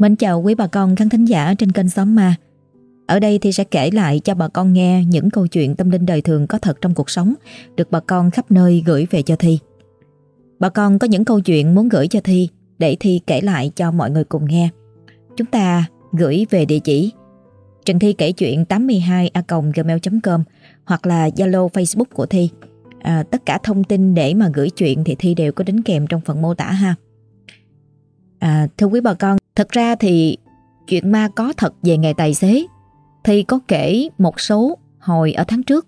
Mến chào quý bà con khán thính giả trên kênh Xóm Ma. Ở đây thì sẽ kể lại cho bà con nghe những câu chuyện tâm linh đời thường có thật trong cuộc sống được bà con khắp nơi gửi về cho Thi. Bà con có những câu chuyện muốn gửi cho Thi để Thi kể lại cho mọi người cùng nghe. Chúng ta gửi về địa chỉ Trần Thi kể chuyện 82a.gmail.com hoặc là Zalo Facebook của Thi. À, tất cả thông tin để mà gửi chuyện thì Thi đều có đính kèm trong phần mô tả ha. À, thưa quý bà con, thật ra thì chuyện ma có thật về nghề tài xế thì có kể một số hồi ở tháng trước.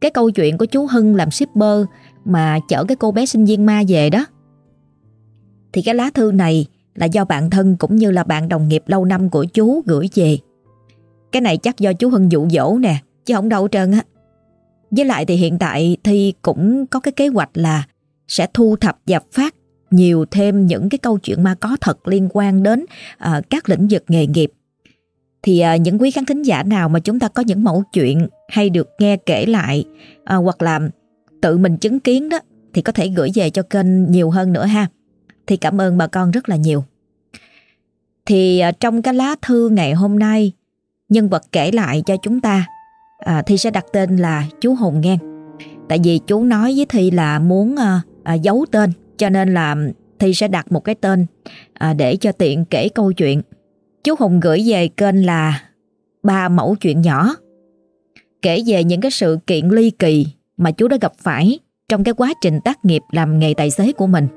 Cái câu chuyện của chú Hưng làm shipper mà chở cái cô bé sinh viên ma về đó. Thì cái lá thư này là do bạn thân cũng như là bạn đồng nghiệp lâu năm của chú gửi về. Cái này chắc do chú Hưng dụ dỗ nè, chứ không đâu trơn á. Với lại thì hiện tại Thi cũng có cái kế hoạch là sẽ thu thập và phát nhiều thêm những cái câu chuyện ma có thật liên quan đến uh, các lĩnh vực nghề nghiệp. Thì uh, những quý khán thính giả nào mà chúng ta có những mẫu chuyện hay được nghe kể lại uh, hoặc là tự mình chứng kiến đó thì có thể gửi về cho kênh nhiều hơn nữa ha. Thì cảm ơn bà con rất là nhiều. Thì uh, trong cái lá thư ngày hôm nay nhân vật kể lại cho chúng ta à, Thi sẽ đặt tên là chú Hùng Ngang. Tại vì chú nói với Thi là muốn à, à, giấu tên cho nên là Thi sẽ đặt một cái tên à, để cho tiện kể câu chuyện. Chú Hùng gửi về kênh là ba mẫu chuyện nhỏ. Kể về những cái sự kiện ly kỳ mà chú đã gặp phải trong cái quá trình tác nghiệp làm nghề tài xế của mình.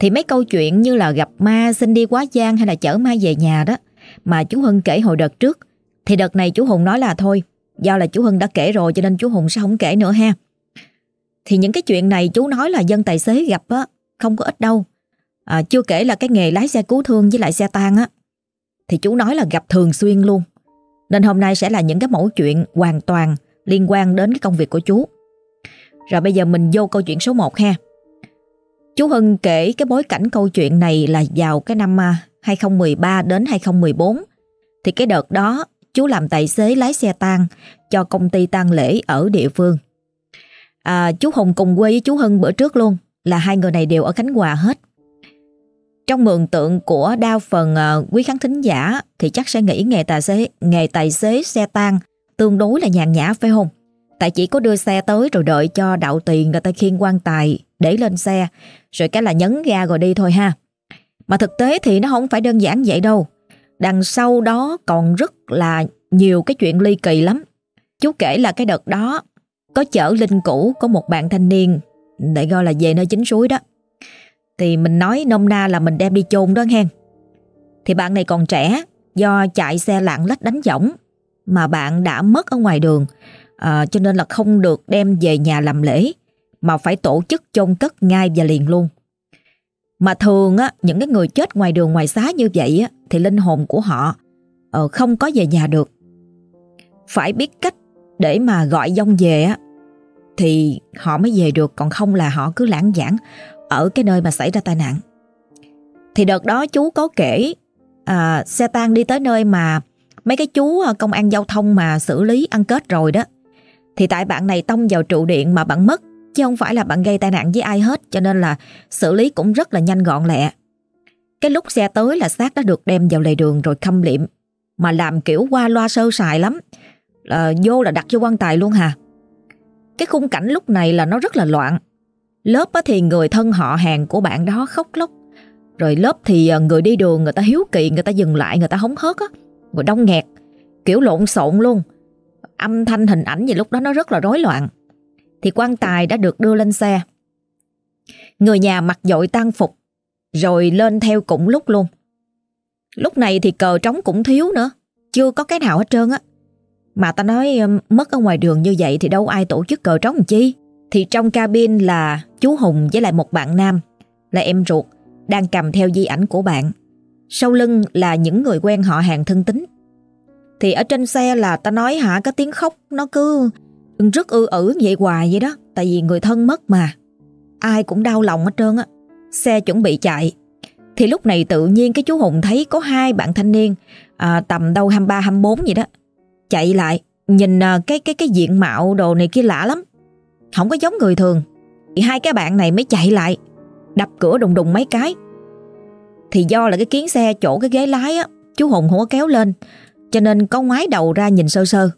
Thì mấy câu chuyện như là gặp ma, xin đi quá gian hay là chở ma về nhà đó mà chú Hưng kể hồi đợt trước thì đợt này chú Hùng nói là thôi do là chú Hưng đã kể rồi cho nên chú Hùng sẽ không kể nữa ha. Thì những cái chuyện này chú nói là dân tài xế gặp á, không có ít đâu. À, chưa kể là cái nghề lái xe cứu thương với lại xe tang á, thì chú nói là gặp thường xuyên luôn. Nên hôm nay sẽ là những cái mẫu chuyện hoàn toàn liên quan đến cái công việc của chú. Rồi bây giờ mình vô câu chuyện số 1 ha. Chú Hưng kể cái bối cảnh câu chuyện này là vào cái năm à, 2013 đến 2014. Thì cái đợt đó chú làm tài xế lái xe tang cho công ty tang lễ ở địa phương. À, chú Hùng cùng quê với chú Hưng bữa trước luôn là hai người này đều ở Khánh Hòa hết. Trong mường tượng của đa phần à, quý khán thính giả thì chắc sẽ nghĩ nghề tài xế nghề tài xế xe tang tương đối là nhàn nhã phải không? Tại chỉ có đưa xe tới rồi đợi cho đạo tiền người ta khiêng quan tài để lên xe rồi cái là nhấn ga rồi đi thôi ha. Mà thực tế thì nó không phải đơn giản vậy đâu. Đằng sau đó còn rất là nhiều cái chuyện ly kỳ lắm. Chú kể là cái đợt đó có chở linh cũ có một bạn thanh niên để gọi là về nơi chính suối đó. Thì mình nói nôm na là mình đem đi chôn đó hen. Thì bạn này còn trẻ do chạy xe lạng lách đánh võng mà bạn đã mất ở ngoài đường à, cho nên là không được đem về nhà làm lễ mà phải tổ chức chôn cất ngay và liền luôn. Mà thường á, những cái người chết ngoài đường ngoài xá như vậy á, thì linh hồn của họ ờ, không có về nhà được. Phải biết cách để mà gọi dông về á, thì họ mới về được còn không là họ cứ lãng giảng ở cái nơi mà xảy ra tai nạn. Thì đợt đó chú có kể à, xe tang đi tới nơi mà mấy cái chú à, công an giao thông mà xử lý ăn kết rồi đó. Thì tại bạn này tông vào trụ điện mà bạn mất chứ không phải là bạn gây tai nạn với ai hết cho nên là xử lý cũng rất là nhanh gọn lẹ. Cái lúc xe tới là xác đã được đem vào lề đường rồi khâm liệm mà làm kiểu qua loa sơ sài lắm. À, vô là đặt vô quan tài luôn hà. Cái khung cảnh lúc này là nó rất là loạn. Lớp thì người thân họ hàng của bạn đó khóc lóc. Rồi lớp thì à, người đi đường người ta hiếu kỳ, người ta dừng lại, người ta hóng hớt á. Người đông nghẹt, kiểu lộn xộn luôn. Âm thanh hình ảnh gì lúc đó nó rất là rối loạn thì quan tài đã được đưa lên xe. Người nhà mặc dội tang phục, rồi lên theo cũng lúc luôn. Lúc này thì cờ trống cũng thiếu nữa, chưa có cái nào hết trơn á. Mà ta nói um, mất ở ngoài đường như vậy thì đâu ai tổ chức cờ trống chi. Thì trong cabin là chú Hùng với lại một bạn nam, là em ruột, đang cầm theo di ảnh của bạn. Sau lưng là những người quen họ hàng thân tính. Thì ở trên xe là ta nói hả cái tiếng khóc nó cứ rất ư ử vậy hoài vậy đó Tại vì người thân mất mà Ai cũng đau lòng hết trơn á Xe chuẩn bị chạy Thì lúc này tự nhiên cái chú Hùng thấy có hai bạn thanh niên à, Tầm đâu 23-24 vậy đó Chạy lại, Nhìn ờ, cái cái cái diện mạo đồ này kia lạ lắm. Không có giống người thường. Thì hai cái bạn này mới chạy lại, Đập cửa đùng đùng mấy cái. Thì do là cái kiến xe chỗ cái ghế lái á, Chú Hùng không có kéo lên, Cho nên có ngoái đầu ra nhìn sơ sơ.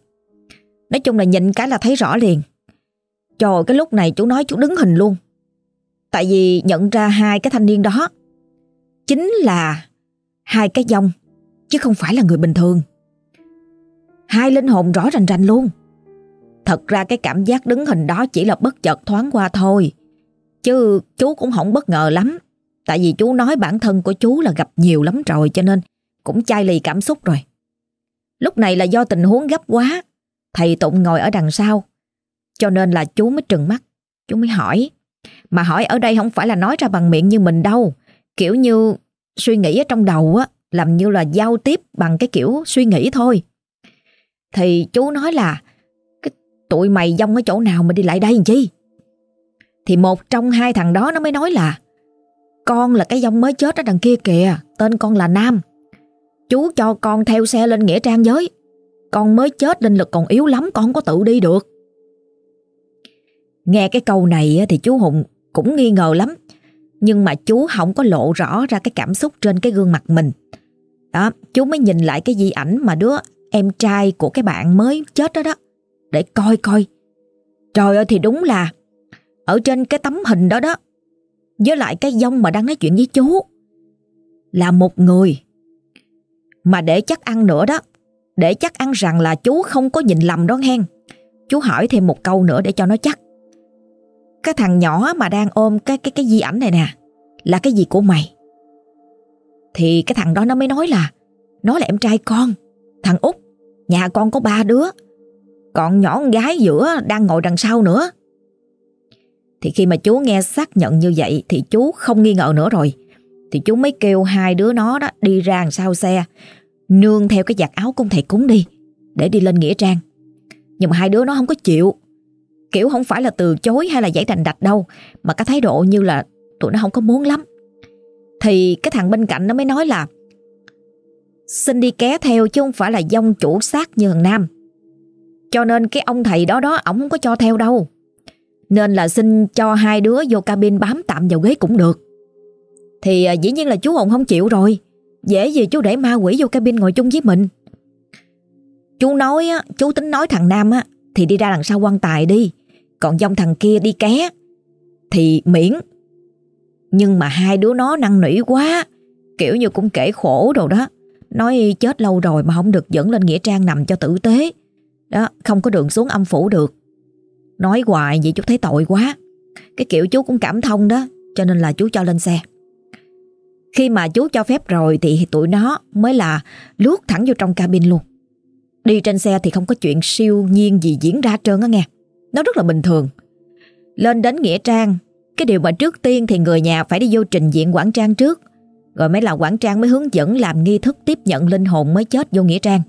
Nói chung là nhìn cái là thấy rõ liền. Trời, cái lúc này chú nói chú đứng hình luôn. Tại vì nhận ra hai cái thanh niên đó Chính là Hai cái dông, Chứ không phải là người bình thường. Hai linh hồn rõ rành rành luôn. Thật ra cái cảm giác đứng hình đó chỉ là bất chợt thoáng qua thôi. Chứ chú cũng không bất ngờ lắm. Tại vì chú nói bản thân của chú là gặp nhiều lắm rồi, Cho nên cũng chai lì cảm xúc rồi. Lúc này là do tình huống gấp quá. Thầy Tụng ngồi ở đằng sau. Cho nên là chú mới trừng mắt. Chú mới hỏi, Mà hỏi ở đây không phải là nói ra bằng miệng như mình đâu. Kiểu như suy nghĩ ở trong đầu á, Làm như là giao tiếp bằng cái kiểu suy nghĩ thôi. Thì chú nói là cái Tụi mày dông ở chỗ nào mà đi lại đây làm chi? Thì một trong hai thằng đó nó mới nói là Con là cái dông mới chết ở đằng kia kìa Tên con là Nam. Chú cho con theo xe lên Nghĩa Trang giới Con mới chết linh lực còn yếu lắm Con không có tự đi được. Nghe cái câu này thì chú Hùng cũng nghi ngờ lắm Nhưng mà chú không có lộ rõ ra cái cảm xúc trên cái gương mặt mình. Đó, chú mới nhìn lại cái di ảnh mà đứa em trai của cái bạn mới chết đó đó. Để coi coi. Trời ơi thì đúng là Ở trên cái tấm hình đó đó, Với lại cái dông mà đang nói chuyện với chú, Là một người mà để chắc ăn nữa đó. Để chắc ăn rằng là chú không có nhìn lầm đó hen. Chú hỏi thêm một câu nữa để cho nó chắc. Cái thằng nhỏ mà đang ôm cái cái cái di ảnh này nè, Là cái gì của mày? Thì cái thằng đó nó mới nói là, Nó là em trai con, Thằng út. Nhà con có ba đứa. Còn nhỏ con gái giữa đang ngồi đằng sau nữa. Thì khi mà chú nghe xác nhận như vậy Thì chú không nghi ngờ nữa rồi. Thì chú mới kêu hai đứa nó đó đi ra đằng sau xe, Nương theo cái giặt áo cung thầy cúng đi, Để đi lên Nghĩa Trang. Nhưng mà hai đứa nó không có chịu. Kiểu không phải là từ chối hay là giải thành đạch đâu, Mà cái thái độ như là tụi nó không có muốn lắm. Thì cái thằng bên cạnh nó mới nói là Xin đi ké theo chứ không phải là dông chủ xác như thằng Nam. Cho nên cái ông thầy đó đó Ông không có cho theo đâu. Nên là xin cho hai đứa vô cabin bám tạm vào ghế cũng được. Thì à, dĩ nhiên là chú Hồng không chịu rồi. Dễ gì chú để ma quỷ vô cabin ngồi chung với mình. Chú nói á, Chú tính nói thằng Nam á, Thì đi ra đằng sau quan tài đi. Còn dông thằng kia đi ké, Thì miễn. Nhưng mà hai đứa nó năng nỉ quá, Kiểu như cũng kể khổ rồi đó. Nói chết lâu rồi mà không được dẫn lên Nghĩa Trang nằm cho tử tế Đó không có đường xuống âm phủ được Nói hoài vậy chú thấy tội quá Cái kiểu chú cũng cảm thông đó Cho nên là chú cho lên xe khi mà chú cho phép rồi thì tụi nó mới là lướt thẳng vô trong cabin luôn. Đi trên xe thì không có chuyện siêu nhiên gì diễn ra trơn á nghe. Nó rất là bình thường. Lên đến Nghĩa Trang, cái điều mà trước tiên thì người nhà phải đi vô trình diện Quảng trang trước. Rồi mới là quản trang mới hướng dẫn làm nghi thức tiếp nhận linh hồn mới chết vô Nghĩa Trang.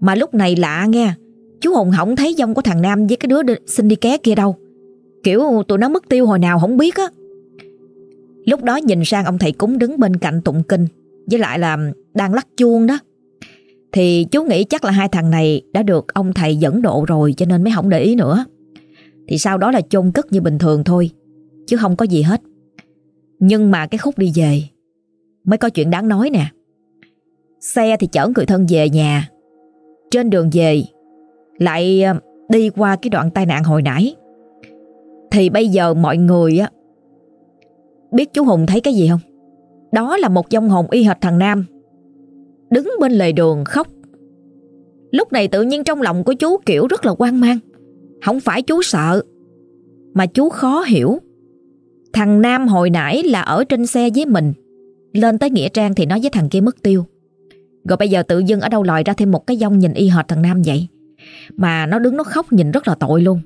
Mà lúc này lạ nghe, chú Hùng không thấy dông của thằng Nam với cái đứa xin đi ké kia đâu. Kiểu tụi nó mất tiêu hồi nào không biết á. Lúc đó nhìn sang ông thầy cúng đứng bên cạnh tụng kinh Với lại là đang lắc chuông đó Thì chú nghĩ chắc là hai thằng này đã được ông thầy dẫn độ rồi cho nên mới không để ý nữa Thì sau đó là chôn cất như bình thường thôi Chứ không có gì hết Nhưng mà cái khúc đi về Mới có chuyện đáng nói nè. Xe thì chở người thân về nhà. Trên đường về, Lại ờ, đi qua cái đoạn tai nạn hồi nãy. Thì bây giờ mọi người á Biết chú Hùng thấy cái gì không? Đó là một dông hồn y hệt thằng Nam, Đứng bên lề đường khóc. Lúc này tự nhiên trong lòng của chú, kiểu, rất là quan mang. Không phải chú sợ, Mà chú khó hiểu. Thằng Nam hồi nãy là ở trên xe với mình. Lên tới Nghĩa Trang thì nói với thằng kia mất tiêu. Rồi bây giờ tự dưng ở đâu lòi ra thêm một cái dông nhìn y hệt thằng Nam vậy. Mà nó đứng nó khóc nhìn rất là tội luôn.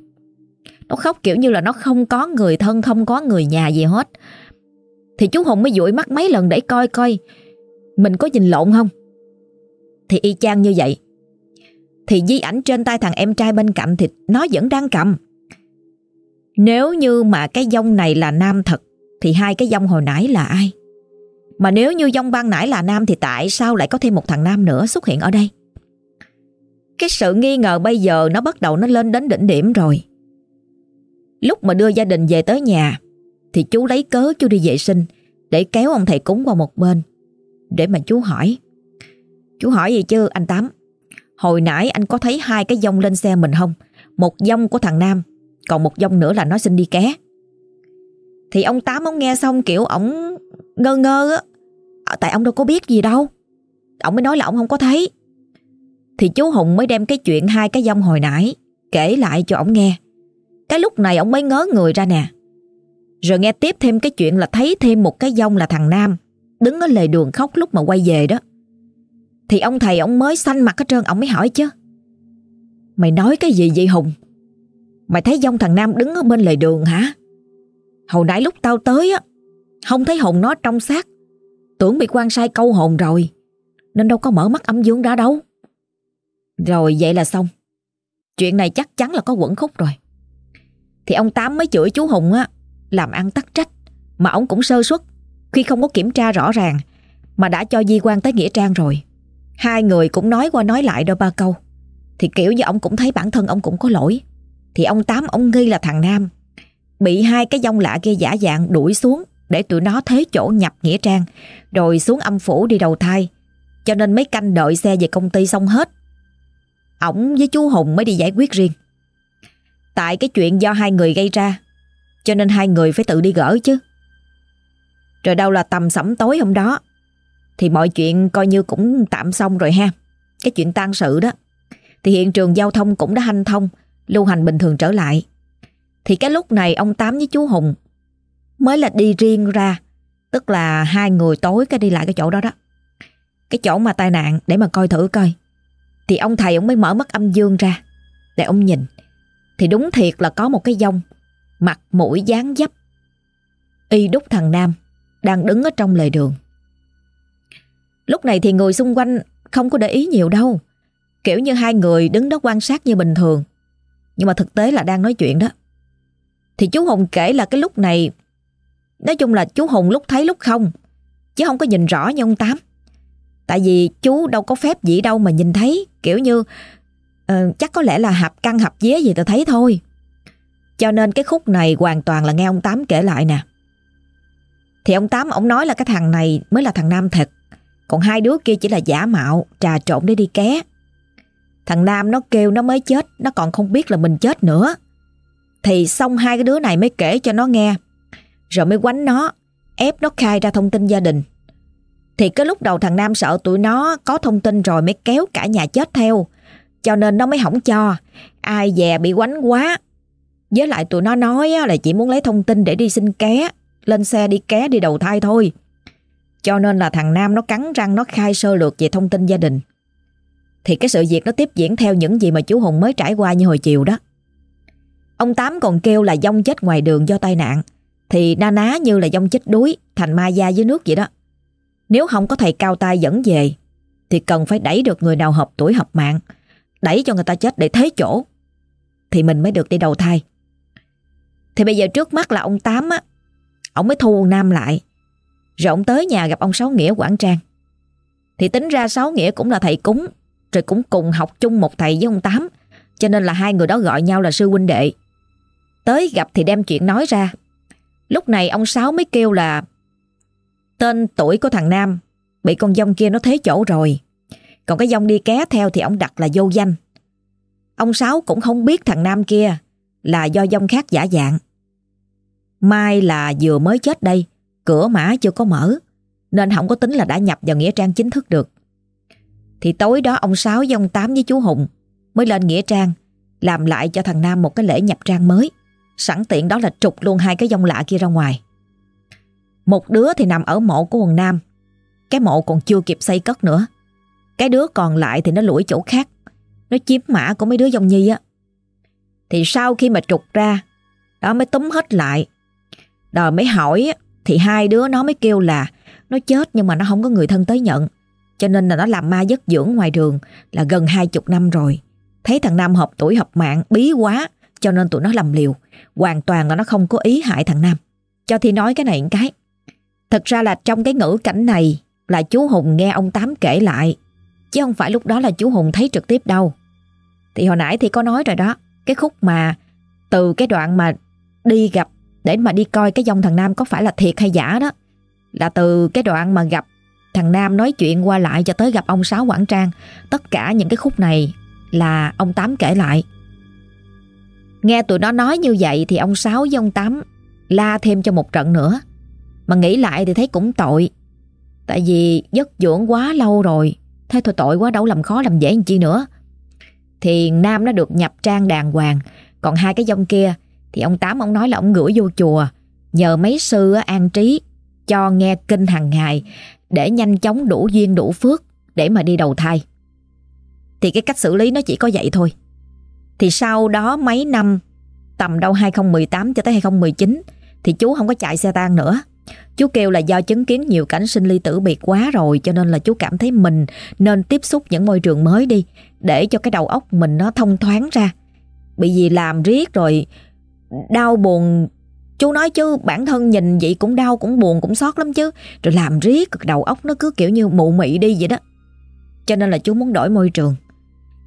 Nó khóc kiểu như là nó không có người thân, Không có người nhà gì hết. Thì chú Hùng mới dụi mắt mấy lần để coi coi Mình có nhìn lộn không. Thì y chang như vậy. Thì di ảnh trên tay thằng em trai bên cạnh Thì nó vẫn đang cầm. Nếu như mà cái dông này là nam thật, Thì hai cái dông hồi nãy là ai? Mà nếu như dông ban nãy là nam Thì tại sao lại có thêm một thằng nam nữa xuất hiện ở đây? Cái sự nghi ngờ bây giờ Nó bắt đầu nó lên đến đỉnh điểm rồi. Lúc mà đưa gia đình về tới nhà, thì chú lấy cớ chú đi vệ sinh Để kéo ông thầy cúng qua một bên, Để mà chú hỏi. Chú hỏi gì chứ, anh Tám? Hồi nãy anh có thấy hai cái dông lên xe mình không? Một dông của thằng Nam, Còn một dông nữa là nó xin đi ké. Thì ông Tám ông nghe xong kiểu ổng ngơ ngơ á. Ờ, tại ông đâu có biết gì đâu. Ông mới nói là ông không có thấy. Thì chú Hùng mới đem cái chuyện hai cái dông hồi nãy Kể lại cho ông nghe. Cái lúc này ông mới ngớ người ra nè. Rồi nghe tiếp thêm cái chuyện là thấy thêm một cái dông là thằng Nam Đứng ở lề đường khóc lúc mà quay về đó. Thì ông thầy ông mới xanh mặt hết trơn Ông mới hỏi chứ. Mày nói cái gì vậy Hùng? Mày thấy dông thằng Nam đứng ở bên lề đường hả? Hồi nãy lúc tao tới á, Không thấy Hùng nó trong xác. Tưởng bị quan sai câu hồn rồi, Nên đâu có mở mắt âm dương ra đâu. Rồi vậy là xong. Chuyện này chắc chắn là có quẩn khúc rồi. Thì ông Tám mới chửi chú Hùng á, Làm ăn tắc trách, Mà ông cũng sơ suất. Khi không có kiểm tra rõ ràng, Mà đã cho di quan tới Nghĩa Trang rồi, Hai người cũng nói qua nói lại đôi ba câu. Thì kiểu như ông cũng thấy bản thân ông cũng có lỗi. Thì ông Tám, ông nghi là thằng Nam Bị hai cái dông lạ kia giả dạng đuổi xuống Để tụi nó thế chỗ nhập Nghĩa Trang Rồi xuống âm phủ đi đầu thai Cho nên mấy canh đợi xe về công ty xong hết ổng với chú Hùng mới đi giải quyết riêng. Tại cái chuyện do hai người gây ra, cho nên hai người phải tự đi gỡ chứ. Rồi đâu là tầm sẩm tối hôm đó, thì mọi chuyện coi như cũng tạm xong rồi ha. Cái chuyện tang sự đó, thì hiện trường giao thông cũng đã hanh thông, lưu hành bình thường trở lại. Thì cái lúc này ông Tám với chú Hùng mới là đi riêng ra, tức là hai người tối cái đi lại cái chỗ đó đó. Cái chỗ mà tai nạn để mà coi thử coi. Thì ông thầy ông mới mở mắt âm dương ra Để ông nhìn. Thì đúng thiệt là có một cái dông Mặt mũi dáng dấp Y đúc thằng Nam Đang đứng ở trong lề đường. Lúc này thì người xung quanh Không có để ý nhiều đâu. Kiểu như hai người đứng đó quan sát như bình thường. Nhưng mà thực tế là đang nói chuyện đó. Thì chú Hùng kể là cái lúc này Nói chung là chú Hùng lúc thấy lúc không Chứ không có nhìn rõ như ông Tám. Tại vì chú đâu có phép gì đâu mà nhìn thấy Kiểu như uh, Chắc có lẽ là hạp căng hạp dế gì tôi thấy thôi. Cho nên cái khúc này hoàn toàn là nghe ông Tám kể lại nè. Thì ông Tám ông nói là cái thằng này mới là thằng Nam thật Còn hai đứa kia chỉ là giả mạo Trà trộn để đi ké. Thằng Nam nó kêu nó mới chết Nó còn không biết là mình chết nữa. Thì xong hai cái đứa này mới kể cho nó nghe Rồi mới quánh nó, Ép nó khai ra thông tin gia đình thì cái lúc đầu thằng Nam sợ tụi nó có thông tin rồi mới kéo cả nhà chết theo. Cho nên nó mới không cho. Ai dè bị quánh quá. Với lại tụi nó nói là chỉ muốn lấy thông tin để đi xin ké. Lên xe đi ké đi đầu thai thôi. Cho nên là thằng Nam nó cắn răng, nó khai sơ lược về thông tin gia đình. Thì cái sự việc nó tiếp diễn theo những gì mà chú Hùng mới trải qua như hồi chiều đó. Ông Tám còn kêu là dông chết ngoài đường do tai nạn. Thì na ná như là dông chết đuối, thành ma da dưới nước vậy đó. Nếu không có thầy cao tay dẫn về, Thì cần phải đẩy được người nào hợp tuổi hợp mạng, Đẩy cho người ta chết để thế chỗ, Thì mình mới được đi đầu thai. Thì bây giờ trước mắt là ông Tám á, Ông mới thu Nam lại. Rồi ông tới nhà gặp ông Sáu Nghĩa Quảng Trang. Thì tính ra Sáu Nghĩa cũng là thầy cúng, Rồi cũng cùng học chung một thầy với ông Tám. Cho nên là hai người đó gọi nhau là sư huynh đệ. Tới gặp thì đem chuyện nói ra. Lúc này ông Sáu mới kêu là, Tên tuổi của thằng Nam, Bị con dông kia nó thế chỗ rồi. Còn cái dông đi ké theo thì ông đặt là vô danh. Ông Sáu cũng không biết thằng Nam kia Là do dông khác giả dạng. Mai là vừa mới chết đây, Cửa mã chưa có mở, Nên không có tính là đã nhập vào Nghĩa Trang chính thức được. Thì tối đó ông Sáu dông Tám với chú Hùng Mới lên Nghĩa Trang, Làm lại cho thằng Nam một cái lễ nhập trang mới. Sẵn tiện đó là trục luôn hai cái dông lạ kia ra ngoài. Một đứa thì nằm ở mộ của quần Nam, Cái mộ còn chưa kịp xây cất nữa. Cái đứa còn lại thì nó lủi chỗ khác, Nó chiếm mã của mấy đứa dòng nhi á. Thì sau khi mà trục ra Đó mới túm hết lại. Rồi mới hỏi Thì hai đứa nó mới kêu là Nó chết nhưng mà nó không có người thân tới nhận. Cho nên là nó làm ma giấc dưỡng ngoài đường Là gần hai chục năm rồi. Thấy thằng Nam hợp tuổi hợp mạng, bí quá. Cho nên tụi nó lầm liều Hoàn toàn là nó không có ý hại thằng Nam Cho thì nói cái này một cái Thật ra là trong cái ngữ cảnh này là chú Hùng nghe ông Tám kể lại. Chứ không phải lúc đó là chú Hùng thấy trực tiếp đâu. Thì hồi nãy thì có nói rồi đó. Cái khúc mà từ cái đoạn mà đi gặp, để mà đi coi cái dòng thằng Nam có phải là thiệt hay giả đó. Là từ cái đoạn mà gặp thằng Nam nói chuyện qua lại cho tới gặp ông Sáu Quảng Trang, Tất cả những cái khúc này là ông Tám kể lại Nghe tụi nó nói như vậy thì ông Sáu với ông Tám la thêm cho một trận nữa. Mà nghĩ lại thì thấy cũng tội. Tại vì giấc dưỡng quá lâu rồi, Thế thôi tội quá đâu làm khó làm dễ làm chi nữa. Thì Nam nó được nhập trang đàng hoàng, Còn hai cái dông kia Thì ông Tám ông nói là ông gửi vô chùa, Nhờ mấy sư an trí Cho nghe kinh hàng ngày Để nhanh chóng đủ duyên đủ phước Để mà đi đầu thai. Thì cái cách xử lý nó chỉ có vậy thôi. Thì sau đó mấy năm, Tầm đâu 2018 cho tới 2019 Thì chú không có chạy xe tang nữa. Chú kêu là do chứng kiến nhiều cảnh sinh ly tử biệt quá rồi, cho nên là chú cảm thấy mình nên tiếp xúc những môi trường mới đi, để cho cái đầu óc mình nó thông thoáng ra. Bị gì làm riết rồi, đau buồn, Chú nói chứ bản thân nhìn vậy cũng đau, cũng buồn, cũng xót lắm chứ. Rồi làm riết, đầu óc nó cứ kiểu như mụ mị đi vậy đó. Cho nên là chú muốn đổi môi trường.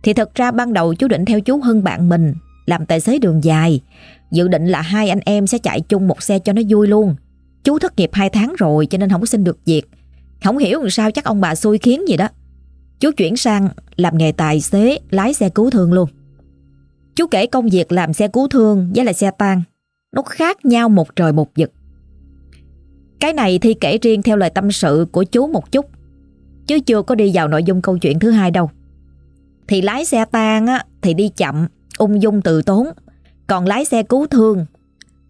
Thì thật ra ban đầu chú định theo chú Hưng bạn mình, Làm tài xế đường dài Dự định là hai anh em sẽ chạy chung một xe cho nó vui luôn Chú thất nghiệp 2 tháng rồi cho nên không có xin được việc. Không hiểu làm sao chắc ông bà xui khiến gì đó. Chú chuyển sang làm nghề tài xế, lái xe cứu thương luôn. Chú kể công việc làm xe cứu thương với lại xe tang nó khác nhau một trời một vực. Cái này thì kể riêng theo lời tâm sự của chú một chút chứ chưa có đi vào nội dung câu chuyện thứ hai đâu. Thì lái xe tang á, thì đi chậm, ung dung từ tốn. Còn lái xe cứu thương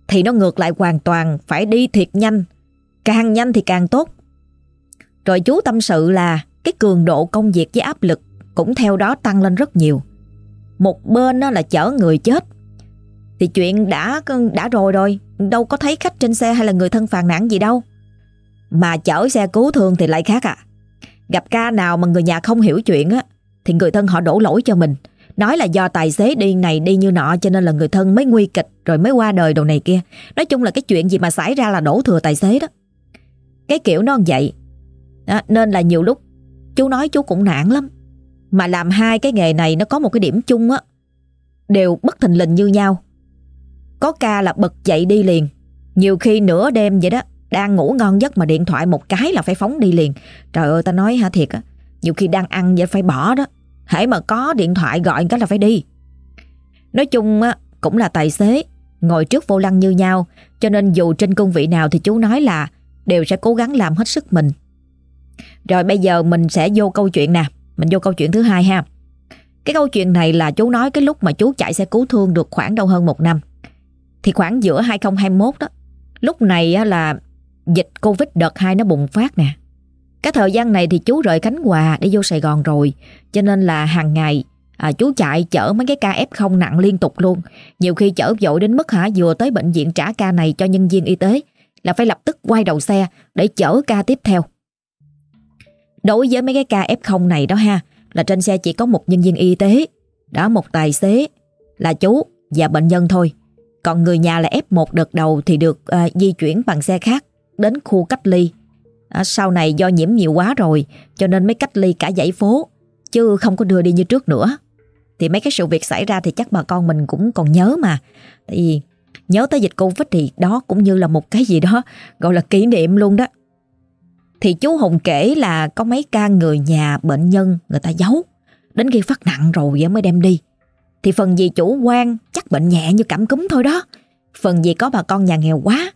thì nó ngược lại hoàn toàn phải đi thiệt nhanh. Càng nhanh thì càng tốt. Rồi chú tâm sự là cái cường độ công việc với áp lực cũng theo đó tăng lên rất nhiều. Một bên là chở người chết. Thì chuyện đã đã rồi rồi, đâu có thấy khách trên xe hay là người thân phàn nàn gì đâu. Mà chở xe cứu thương thì lại khác à. Gặp ca nào mà người nhà không hiểu chuyện á thì người thân họ đổ lỗi cho mình. Nói là do tài xế đi này đi như nọ cho nên là người thân mới nguy kịch rồi mới qua đời đồ này kia. Nói chung là cái chuyện gì mà xảy ra là đổ thừa tài xế đó. Cái kiểu nó vậy. À, nên là nhiều lúc chú nói chú cũng nản lắm. Mà làm hai cái nghề này nó có một cái điểm chung á. Đều bất thình lình như nhau. Có ca là bật dậy đi liền. Nhiều khi nửa đêm vậy đó. Đang ngủ ngon giấc mà điện thoại một cái là phải phóng đi liền. Trời ơi ta nói hả thiệt á. Nhiều khi đang ăn vậy phải bỏ đó. Hãy mà có điện thoại gọi cái là phải đi. Nói chung á, cũng là tài xế, ngồi trước vô lăng như nhau, cho nên dù trên cương vị nào thì chú nói là đều sẽ cố gắng làm hết sức mình. Rồi bây giờ mình sẽ vô câu chuyện nè, mình vô câu chuyện thứ hai ha. Cái câu chuyện này là chú nói cái lúc mà chú chạy xe cứu thương được khoảng đâu hơn một năm. Thì khoảng giữa 2021 đó, lúc này là dịch Covid đợt 2 nó bùng phát nè. Cái thời gian này thì chú rời Khánh Hòa để vô Sài Gòn rồi. Cho nên là hàng ngày à, chú chạy chở mấy cái ca F0 nặng liên tục luôn. Nhiều khi chở vội đến mức hả vừa tới bệnh viện trả ca này cho nhân viên y tế Là phải lập tức quay đầu xe để chở ca tiếp theo. Đối với mấy cái ca F0 này đó ha Là trên xe chỉ có một nhân viên y tế Đó một tài xế là chú và bệnh nhân thôi. Còn người nhà là F1 đợt đầu thì được à, di chuyển bằng xe khác đến khu cách ly. À, sau này do nhiễm nhiều quá rồi cho nên mới cách ly cả dãy phố chứ không có đưa đi như trước nữa. Thì mấy cái sự việc xảy ra thì chắc bà con mình cũng còn nhớ mà. Tại vì nhớ tới dịch Covid thì đó cũng như là một cái gì đó gọi là kỷ niệm luôn đó. Thì chú Hùng kể là có mấy ca người nhà bệnh nhân người ta giấu đến khi phát nặng rồi mới đem đi. Thì phần gì chủ quan chắc bệnh nhẹ như cảm cúm thôi đó. Phần gì có bà con nhà nghèo quá,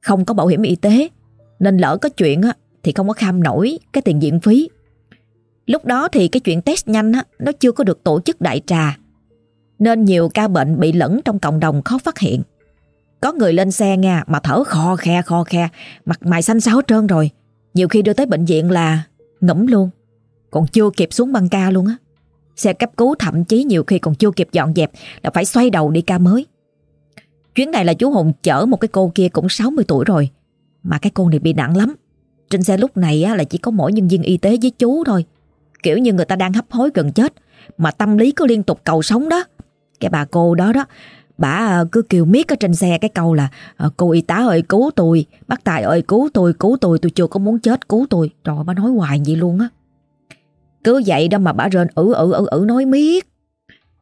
không có bảo hiểm y tế nên lỡ có chuyện á, thì không có kham nổi cái tiền viện phí. Lúc đó thì cái chuyện test nhanh á, nó chưa có được tổ chức đại trà. Nên nhiều ca bệnh bị lẫn trong cộng đồng khó phát hiện. Có người lên xe nha mà thở kho khe kho khe, mặt mày xanh xáo trơn rồi. Nhiều khi đưa tới bệnh viện là ngẫm luôn. Còn chưa kịp xuống băng ca luôn á. Xe cấp cứu thậm chí nhiều khi còn chưa kịp dọn dẹp là phải xoay đầu đi ca mới. Chuyến này là chú Hùng chở một cái cô kia cũng 60 tuổi rồi. Mà cái cô này bị nặng lắm. Trên xe lúc này á, là chỉ có mỗi nhân viên y tế với chú thôi. Kiểu như người ta đang hấp hối gần chết Mà tâm lý cứ liên tục cầu sống đó. Cái bà cô đó đó Bà à, cứ kêu miết ở trên xe cái câu là à, Cô y tá ơi cứu tôi. Bác Tài ơi cứu tôi cứu tôi. Tôi chưa có muốn chết cứu tôi. Trời bà nói hoài vậy luôn á. Cứ vậy đó mà bà rên ử ử ử ử nói miết.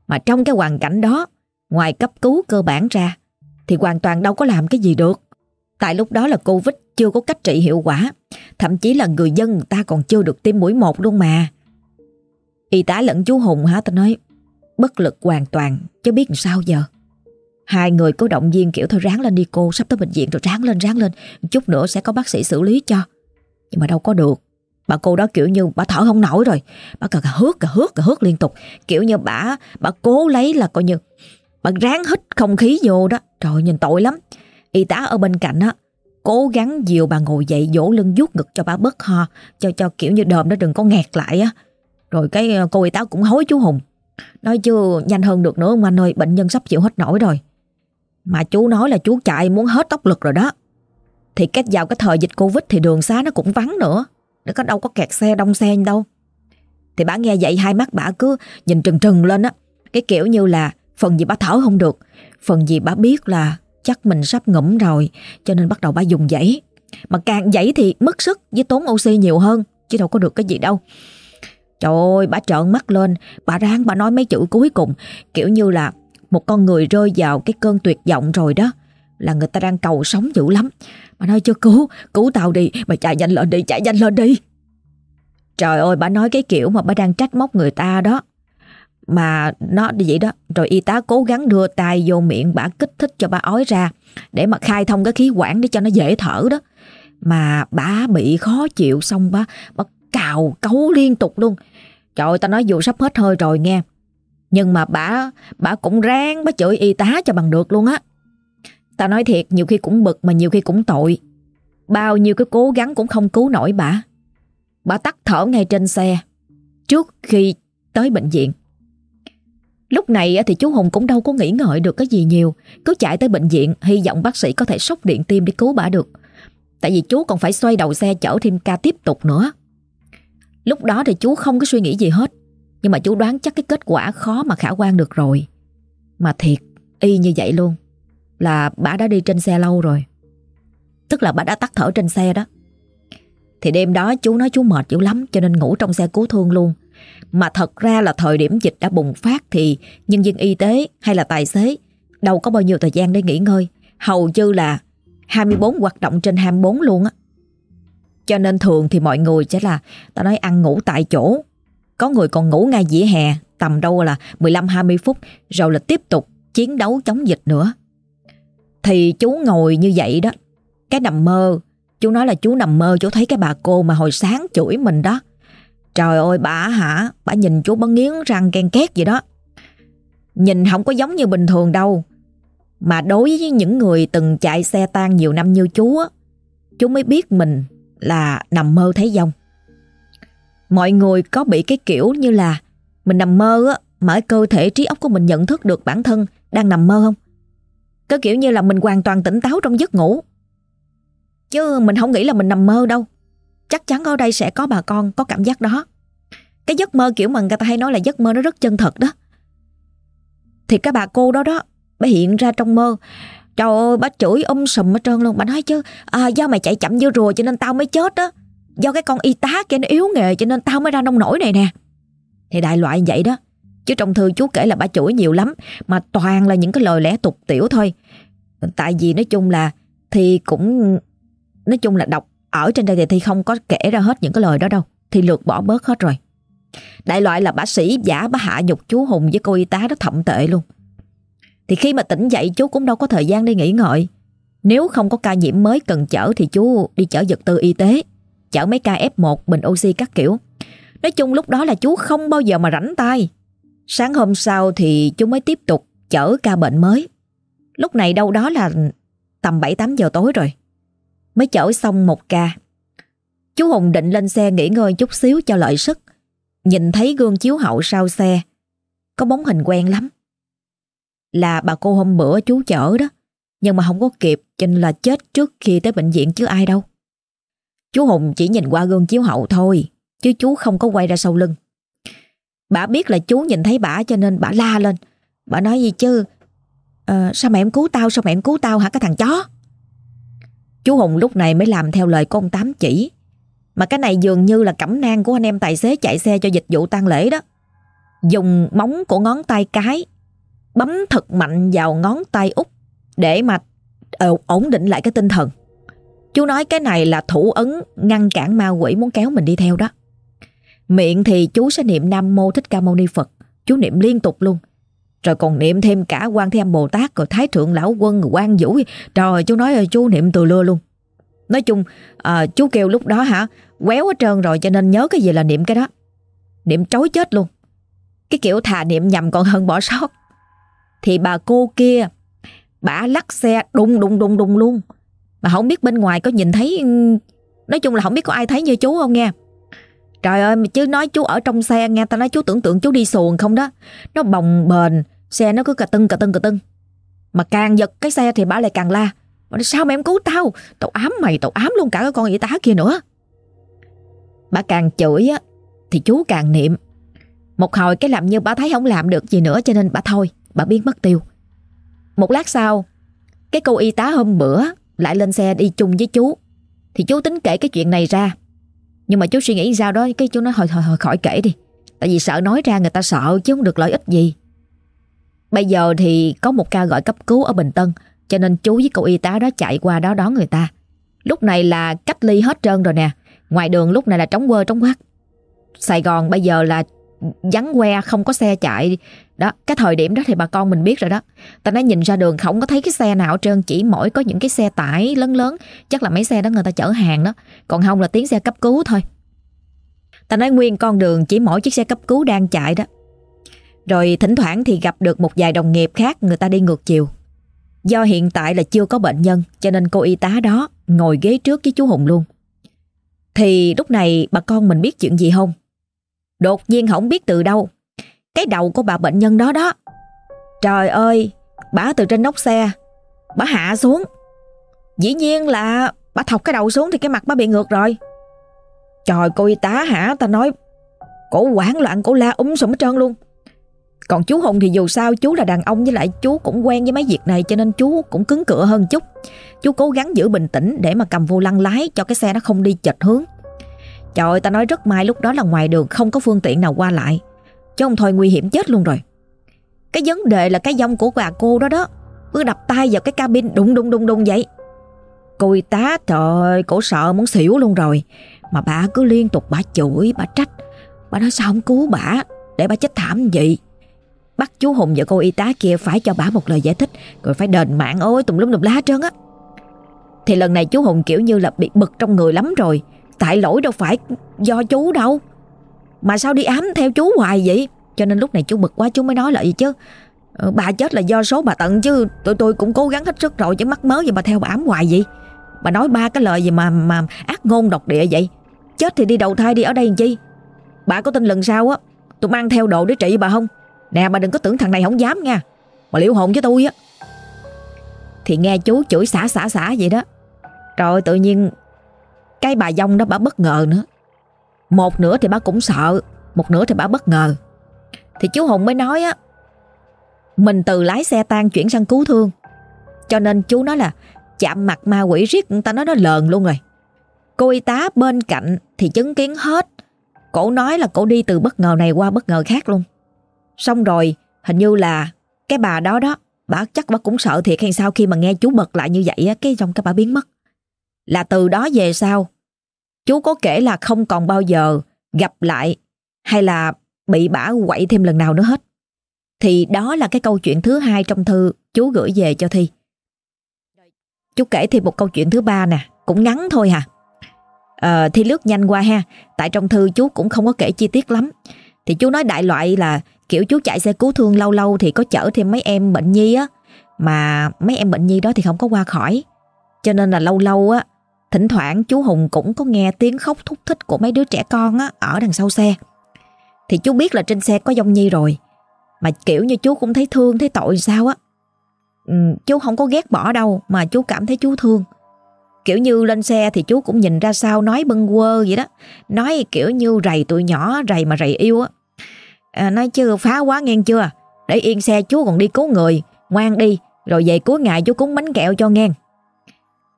Mà trong cái hoàn cảnh đó Ngoài cấp cứu cơ bản ra Thì hoàn toàn đâu có làm cái gì được. Tại lúc đó là Covid chưa có cách trị hiệu quả, thậm chí là người dân người ta còn chưa được tiêm mũi một luôn mà. Y tá lẫn chú Hùng hả ta nói bất lực hoàn toàn chứ biết làm sao giờ. Hai người có động viên kiểu thôi ráng lên đi cô Sắp tới bệnh viện rồi ráng lên ráng lên Chút nữa sẽ có bác sĩ xử lý cho. Nhưng mà đâu có được. Bà cô đó kiểu như bà thở không nổi rồi. Bà cần cả hước cả hước cả hước liên tục. Kiểu như bà bà cố lấy là coi như Bà ráng hít không khí vô đó. Trời nhìn tội lắm. Y tá ở bên cạnh á, Cố gắng dìu bà ngồi dậy vỗ lưng vuốt ngực cho bà bớt ho, Cho cho kiểu như đờm nó đừng có nghẹt lại á. Rồi cái ờ, cô y tá cũng hối chú Hùng. Nói chưa nhanh hơn được nữa ông anh ơi, Bệnh nhân sắp chịu hết nổi rồi. Mà chú nói là chú chạy muốn hết tốc lực rồi đó. Thì cách vào cái thời dịch Covid Thì đường xá nó cũng vắng nữa. Nó có đâu có kẹt xe, đông xe như đâu. Thì bà nghe vậy hai mắt bà cứ nhìn trừng trừng lên á. Cái kiểu như là Phần gì bà thở không được, Phần gì bà biết là chắc mình sắp ngủm rồi Cho nên bắt đầu bà dùng dãy Mà càng dãy thì mất sức với tốn oxy nhiều hơn Chứ đâu có được cái gì đâu Trời ơi, bà trợn mắt lên, bà ráng bà nói mấy chữ cuối cùng, kiểu như là một con người rơi vào cái cơn tuyệt vọng rồi đó. Là người ta đang cầu sống dữ lắm. Bà nói cho cứu, cứu tao đi, bà chạy nhanh lên đi, chạy nhanh lên đi. Trời ơi, bà nói cái kiểu mà bà đang trách móc người ta đó. Mà nó đi vậy đó, rồi y tá cố gắng đưa tay vô miệng bà kích thích cho bà ói ra để mà khai thông cái khí quản để cho nó dễ thở đó. Mà bà bị khó chịu xong bà, bà cào cấu liên tục luôn. Trời ơi, ta nói dù sắp hết hơi rồi nghe. Nhưng mà bà, bà cũng ráng, bà chửi y tá cho bằng được luôn á. Ta nói thiệt, nhiều khi cũng bực mà nhiều khi cũng tội. Bao nhiêu cái cố gắng cũng không cứu nổi bà. Bà tắt thở ngay trên xe, trước khi tới bệnh viện. Lúc này thì chú Hùng cũng đâu có nghĩ ngợi được cái gì nhiều, cứ chạy tới bệnh viện, hy vọng bác sĩ có thể sốc điện tim để cứu bà được. Tại vì chú còn phải xoay đầu xe chở thêm ca tiếp tục nữa. Lúc đó thì chú không có suy nghĩ gì hết. Nhưng mà chú đoán chắc cái kết quả khó mà khả quan được rồi. Mà thiệt Y như vậy luôn Là bà đã đi trên xe lâu rồi. Tức là bà đã tắt thở trên xe đó. Thì đêm đó chú nói chú mệt dữ lắm Cho nên ngủ trong xe cứu thương luôn. Mà thật ra là thời điểm dịch đã bùng phát Thì nhân viên y tế hay là tài xế Đâu có bao nhiêu thời gian để nghỉ ngơi Hầu như là 24 hoạt động trên 24 luôn á cho nên thường thì mọi người sẽ là ta nói ăn ngủ tại chỗ. Có người còn ngủ ngay dĩa hè tầm đâu là 15-20 phút rồi là tiếp tục chiến đấu chống dịch nữa. Thì chú ngồi như vậy đó. Cái nằm mơ, chú nói là chú nằm mơ chú thấy cái bà cô mà hồi sáng chửi mình đó. Trời ơi bà hả, bà nhìn chú bà nghiến răng ken két vậy đó. Nhìn không có giống như bình thường đâu. Mà đối với những người từng chạy xe tan nhiều năm như chú á, chú mới biết mình là nằm mơ thấy dông. Mọi người có bị cái kiểu như là mình nằm mơ á, mà cơ thể trí óc của mình nhận thức được bản thân đang nằm mơ không? Có kiểu như là mình hoàn toàn tỉnh táo trong giấc ngủ. Chứ mình không nghĩ là mình nằm mơ đâu. Chắc chắn ở đây sẽ có bà con có cảm giác đó. Cái giấc mơ kiểu mà người ta hay nói là giấc mơ nó rất chân thật đó. Thì cái bà cô đó đó, bà hiện ra trong mơ. Trời ơi bà chửi um sùm hết trơn luôn. Bà nói chứ à, do mày chạy chậm như rùa cho nên tao mới chết đó Do cái con y tá kia nó yếu nghề cho nên tao mới ra nông nổi này nè. Thì đại loại vậy đó. Chứ trong thư chú kể là bà chửi nhiều lắm Mà toàn là những cái lời lẽ tục tiểu thôi. Tại vì nói chung là Thì cũng Nói chung là đọc ở trên đây thì Thi không có kể ra hết những cái lời đó đâu Thì lượt bỏ bớt hết rồi Đại loại là bác sĩ giả bà hạ nhục chú Hùng với cô y tá đó thậm tệ luôn thì khi mà tỉnh dậy chú cũng đâu có thời gian đi nghỉ ngợi. Nếu không có ca nhiễm mới cần chở thì chú đi chở vật tư y tế, chở mấy ca F1, bình oxy các kiểu. Nói chung lúc đó là chú không bao giờ mà rảnh tay. Sáng hôm sau thì chú mới tiếp tục chở ca bệnh mới. Lúc này đâu đó là tầm 7-8 giờ tối rồi. Mới chở xong một ca. Chú Hùng định lên xe nghỉ ngơi chút xíu cho lợi sức. Nhìn thấy gương chiếu hậu sau xe. Có bóng hình quen lắm là bà cô hôm bữa chú chở đó. Nhưng mà không có kịp cho nên là chết trước khi tới bệnh viện chứ ai đâu. Chú Hùng chỉ nhìn qua gương chiếu hậu thôi, chứ chú không có quay ra sau lưng. Bà biết là chú nhìn thấy bà cho nên bà la lên. Bà nói gì chứ, à, sao mẹ em cứu tao, sao mẹ em cứu tao hả cái thằng chó? Chú Hùng lúc này mới làm theo lời của ông Tám chỉ. Mà cái này dường như là cẩm nang của anh em tài xế chạy xe cho dịch vụ tang lễ đó. Dùng móng của ngón tay cái bấm thật mạnh vào ngón tay út để mà ờ, ổn định lại cái tinh thần. Chú nói cái này là thủ ấn ngăn cản ma quỷ muốn kéo mình đi theo đó. Miệng thì chú sẽ niệm Nam Mô Thích Ca Mâu Ni Phật, chú niệm liên tục luôn. Rồi còn niệm thêm cả quan Thế Âm Bồ Tát, rồi Thái Thượng Lão Quân, rồi quan Vũ. Trời chú nói chú niệm từ lưa luôn. Nói chung à, chú kêu lúc đó hả Quéo hết trơn rồi cho nên nhớ cái gì là niệm cái đó. Niệm trối chết luôn. Cái kiểu thà niệm nhầm còn hơn bỏ sót. Thì bà cô kia Bà lắc xe đùng đùng đùng đùng luôn. Mà không biết bên ngoài có nhìn thấy Nói chung là không biết có ai thấy như chú không nghe. Trời ơi chứ nói chú ở trong xe nghe ta nói chú tưởng tượng chú đi xuồng không đó. Nó bồng bềnh Xe nó cứ cà tưng cà tưng cà tưng. Mà càng giật cái xe thì bà lại càng la. Mà nói, sao mà em cứu tao? Tao ám mày tao ám luôn cả cái con y tá kia nữa. Bà càng chửi á Thì chú càng niệm. Một hồi cái làm như bà thấy không làm được gì nữa Cho nên bà thôi bà biến mất tiêu. Một lát sau Cái cô y tá hôm bữa Lại lên xe đi chung với chú. Thì chú tính kể cái chuyện này ra. Nhưng mà chú suy nghĩ sao đó Cái chú nói hồi, hồi, hồi khỏi kể đi. Tại vì sợ nói ra người ta sợ chứ không được lợi ích gì. Bây giờ thì có một ca gọi cấp cứu ở Bình Tân cho nên chú với cậu y tá đó chạy qua đó đón người ta. Lúc này là cách ly hết trơn rồi nè. Ngoài đường lúc này là trống quơ trống quát. Sài Gòn bây giờ là vắng que không có xe chạy đó, cái thời điểm đó thì bà con mình biết rồi đó ta nói nhìn ra đường không có thấy cái xe nào trơn, chỉ mỗi có những cái xe tải lớn lớn chắc là mấy xe đó người ta chở hàng đó còn không là tiếng xe cấp cứu thôi ta nói nguyên con đường, chỉ mỗi chiếc xe cấp cứu đang chạy đó rồi thỉnh thoảng thì gặp được một vài đồng nghiệp khác, người ta đi ngược chiều Do hiện tại là chưa có bệnh nhân, cho nên cô y tá đó ngồi ghế trước với chú Hùng luôn. Thì lúc này bà con mình biết chuyện gì không? Đột nhiên không biết từ đâu. Cái đầu của bà bệnh nhân đó đó. Trời ơi, bà từ trên nóc xe, bà hạ xuống. Dĩ nhiên là bà thọc cái đầu xuống thì cái mặt bà bị ngược rồi. Trời cô y tá hả, ta nói cổ hoảng loạn, cổ la úm sùm hết trơn luôn. Còn chú Hùng thì dù sao chú là đàn ông với lại chú cũng quen với mấy việc này cho nên chú cũng cứng cựa hơn chút. Chú cố gắng giữ bình tĩnh để mà cầm vô lăng lái cho cái xe nó không đi chệch hướng. Trời ơi ta nói rất may lúc đó là ngoài đường không có phương tiện nào qua lại. Chứ không thôi nguy hiểm chết luôn rồi. Cái vấn đề là cái dông của bà cô đó đó. Cứ đập tay vào cái cabin, đụng đụng đụng đụng vậy. Cô y tá, trời ơi, cổ sợ muốn xỉu luôn rồi. Mà bà cứ liên tục bà chửi, bà trách. Bà nói sao không cứu bà, để bà chết thảm vậy. Bắt chú Hùng và cô y tá kia phải cho bà một lời giải thích, Rồi phải đền mạng, ôi, tùm lum tùm lá trơn á Thì lần này chú Hùng kiểu như là bị bực trong người lắm rồi Tại lỗi đâu phải do chú đâu mà sao đi ám theo chú hoài vậy? Cho nên lúc này chú bực quá, chú mới nói lại gì chứ? Ờ, bà chết là do số bà tận chứ, Tụi tôi cũng cố gắng hết sức rồi Chứ mắc mớ gì mà theo bà ám hoài vậy? Bà nói ba cái lời gì mà mà ác ngôn độc địa vậy? Chết thì đi đầu thai đi ở đây làm chi? Bà có tin lần sau á, Tôi mang theo đồ để trị bà không? Nè, bà đừng có tưởng thằng này không dám nha. Bà liễu hồn với tôi á. Thì nghe chú chửi xả xả xả vậy đó. Rồi tự nhiên Cái bà dông đó bà bất ngờ nữa. Một nửa thì bà cũng sợ, Một nửa thì bà bất ngờ. Thì chú Hùng mới nói á, Mình từ lái xe tan chuyển sang cứu thương. Cho nên chú nói là Chạm mặt ma quỷ riết, người ta nói nó lờn luôn rồi. Cô y tá bên cạnh Thì chứng kiến hết. Cổ nói là cổ đi từ bất ngờ này qua bất ngờ khác luôn. Xong rồi, hình như là cái bà đó đó, bà chắc bà cũng sợ thiệt hay sao khi mà nghe chú bật lại như vậy á, cái trong cái bà biến mất. Là từ đó về sau chú có kể là không còn bao giờ gặp lại hay là bị bả quậy thêm lần nào nữa hết. Thì đó là cái câu chuyện thứ hai trong thư chú gửi về cho Thi. Chú kể thêm một câu chuyện thứ ba nè, cũng ngắn thôi hà. À, ờ, Thi lướt nhanh qua ha, tại trong thư chú cũng không có kể chi tiết lắm. Thì chú nói đại loại là Kiểu chú chạy xe cứu thương lâu lâu thì có chở thêm mấy em bệnh nhi á Mà mấy em bệnh nhi đó thì không có qua khỏi Cho nên là lâu lâu á Thỉnh thoảng chú Hùng cũng có nghe tiếng khóc thúc thích của mấy đứa trẻ con á Ở đằng sau xe. Thì chú biết là trên xe có dông nhi rồi. Mà kiểu như chú cũng thấy thương Thấy tội sao á. Ừ, Chú không có ghét bỏ đâu Mà chú cảm thấy chú thương. Kiểu như lên xe thì chú cũng nhìn ra sao Nói bâng quơ vậy đó. Nói kiểu như rầy tụi nhỏ Rầy mà rầy yêu á. À, Nói chứ phá quá nghe chưa? Để yên xe chú còn đi cứu người Ngoan đi Rồi về cuối ngày chú cúng bánh kẹo cho nghe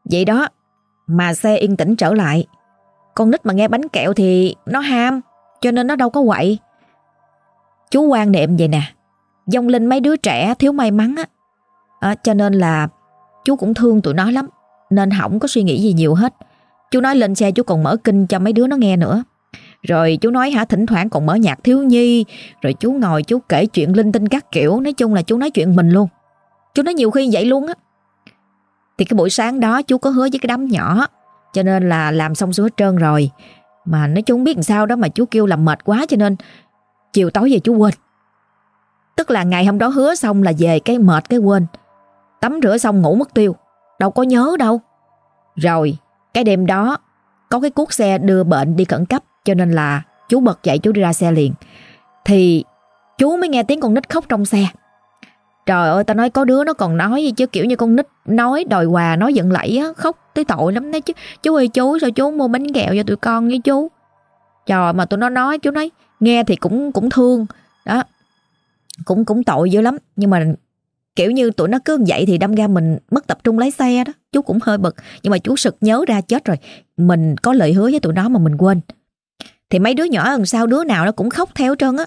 Vậy đó mà xe yên tĩnh trở lại. Con nít mà nghe bánh kẹo thì nó ham Cho nên nó đâu có quậy. Chú quan niệm vậy nè Dông linh mấy đứa trẻ thiếu may mắn á. À, Cho nên là Chú cũng thương tụi nó lắm nên không có suy nghĩ gì nhiều hết. Chú nói lên xe chú còn mở kinh cho mấy đứa nó nghe nữa. Rồi chú nói hả thỉnh thoảng còn mở nhạc thiếu nhi Rồi chú ngồi chú kể chuyện linh tinh các kiểu Nói chung là chú nói chuyện mình luôn. Chú nói nhiều khi vậy luôn á. Thì cái buổi sáng đó chú có hứa với cái đám nhỏ, Cho nên là làm xong xuôi hết trơn rồi. Mà nói chú không biết làm sao đó Mà chú kêu làm mệt quá cho nên Chiều tối về chú quên. Tức là ngày hôm đó hứa xong là về cái mệt cái quên. Tắm rửa xong ngủ mất tiêu, Đâu có nhớ đâu. Rồi, cái đêm đó Có cái cuốc xe đưa bệnh đi khẩn cấp, Cho nên là chú bật dậy chú đi ra xe liền. Thì chú mới nghe tiếng con nít khóc trong xe. Trời ơi, tao nói có đứa nó còn nói gì chứ, kiểu như con nít nói, đòi quà, nói giận lẫy á, khóc tới tội lắm đấy chứ. Chú ơi, chú, sao chú mua bánh kẹo cho tụi con với chú? Trời, mà tụi nó nói, chú nói, nghe thì cũng cũng thương. Đó, cũng cũng tội dữ lắm. Nhưng mà, kiểu như tụi nó cứ vậy thì đâm ra mình mất tập trung lái xe đó. Chú cũng hơi bực, nhưng mà chú sực nhớ ra chết rồi. Mình có lời hứa với tụi nó mà mình quên. Thì mấy đứa nhỏ lần sau đứa nào nó cũng khóc theo trơn á.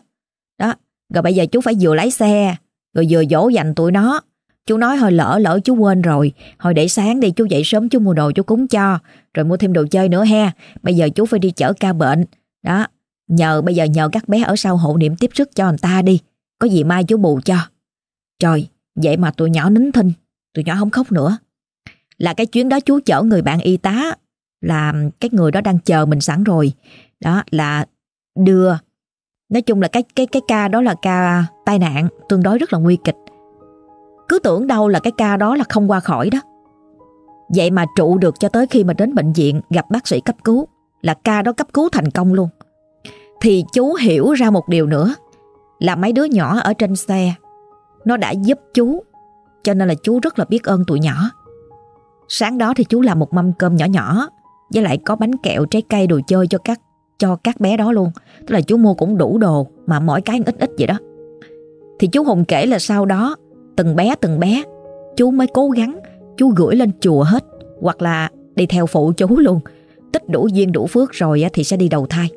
Đó, rồi bây giờ chú phải vừa lái xe rồi vừa dỗ dành tụi nó. Chú nói hồi lỡ lỡ chú quên rồi. Hồi để sáng đi, chú dậy sớm, chú mua đồ chú cúng cho. Rồi mua thêm đồ chơi nữa he bây giờ chú phải đi chở ca bệnh. Đó. Nhờ, bây giờ nhờ các bé ở sau hộ niệm tiếp sức cho người ta đi. Có gì mai chú bù cho. Trời, vậy mà tụi nhỏ nín thinh. Tụi nhỏ không khóc nữa. Là cái chuyến đó chú chở người bạn y tá. Là cái người đó đang chờ mình sẵn rồi. Đó, là đưa. Nói chung là cái cái cái ca đó là ca tai nạn tương đối rất là nguy kịch. Cứ tưởng đâu là cái ca đó là không qua khỏi đó. Vậy mà trụ được cho tới khi mà đến bệnh viện gặp bác sĩ cấp cứu, là ca đó cấp cứu thành công luôn. Thì chú hiểu ra một điều nữa, là mấy đứa nhỏ ở trên xe, nó đã giúp chú, cho nên là chú rất là biết ơn tụi nhỏ. Sáng đó thì chú làm một mâm cơm nhỏ nhỏ, với lại có bánh kẹo, trái cây đồ chơi cho các cho các bé đó luôn. Tức là chú mua cũng đủ đồ mà mỗi cái ít ít vậy đó thì chú Hùng kể là sau đó từng bé từng bé chú mới cố gắng chú gửi lên chùa hết hoặc là đi theo phụ chú luôn. Tích đủ duyên đủ phước rồi thì sẽ đi đầu thai.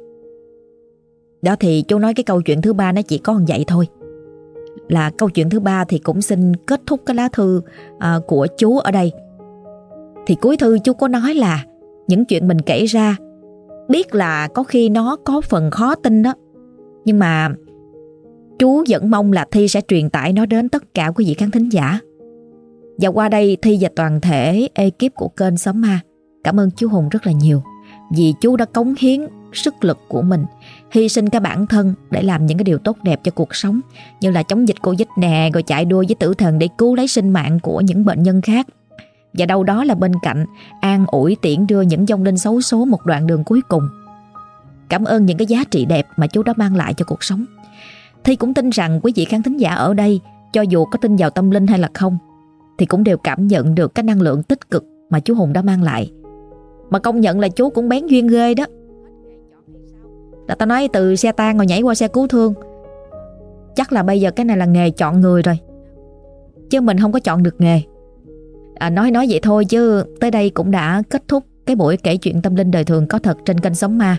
Đó thì chú nói cái câu chuyện thứ ba nó chỉ có vậy thôi. Là câu chuyện thứ ba thì cũng xin kết thúc cái lá thư à, của chú ở đây. Thì cuối thư chú có nói là những chuyện mình kể ra biết là có khi nó có phần khó tin đó nhưng mà chú vẫn mong là Thi sẽ truyền tải nó đến tất cả quý vị khán thính giả. Và qua đây, Thi và toàn thể ekip của kênh Xóm Ma, cảm ơn chú Hùng rất là nhiều. Vì chú đã cống hiến sức lực của mình, hy sinh cả bản thân để làm những cái điều tốt đẹp cho cuộc sống, như là chống dịch Covid nè, rồi chạy đua với tử thần để cứu lấy sinh mạng của những bệnh nhân khác. Và đâu đó là bên cạnh, an ủi tiễn đưa những dông linh xấu số một đoạn đường cuối cùng. Cảm ơn những cái giá trị đẹp mà chú đã mang lại cho cuộc sống. Thi cũng tin rằng quý vị khán thính giả ở đây cho dù có tin vào tâm linh hay là không thì cũng đều cảm nhận được cái năng lượng tích cực mà chú Hùng đã mang lại. Mà công nhận là chú cũng bén duyên ghê đó. Là tao nói từ xe tang rồi nhảy qua xe cứu thương Chắc là bây giờ cái này là nghề chọn người rồi Chứ mình không có chọn được nghề. À, Nói nói vậy thôi chứ Tới đây cũng đã kết thúc Cái buổi kể chuyện tâm linh đời thường có thật trên kênh Sống Ma.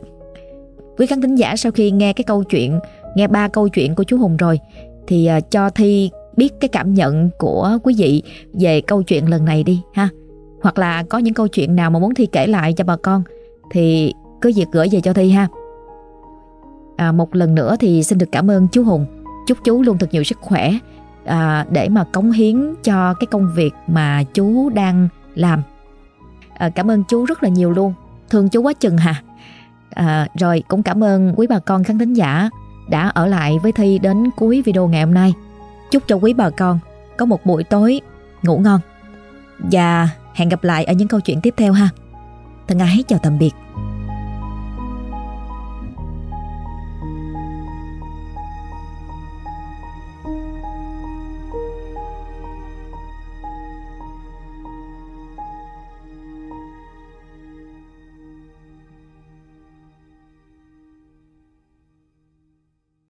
Quý khán thính giả sau khi nghe cái câu chuyện Nghe ba câu chuyện của chú Hùng rồi Thì à, cho Thi biết cái cảm nhận của quý vị Về câu chuyện lần này đi ha. Hoặc là có những câu chuyện nào mà muốn Thi kể lại cho bà con Thì cứ việc gửi về cho Thi ha. À, Một lần nữa thì xin được cảm ơn chú Hùng. Chúc chú luôn thật nhiều sức khỏe à, Để mà cống hiến cho cái công việc mà chú đang làm. À, Cảm ơn chú rất là nhiều luôn. Thương chú quá chừng hà. À, Rồi cũng cảm ơn quý bà con khán thính giả đã ở lại với Thi đến cuối video ngày hôm nay. Chúc cho quý bà con có một buổi tối ngủ ngon. Và hẹn gặp lại ở những câu chuyện tiếp theo ha. Thân ái, chào tạm biệt.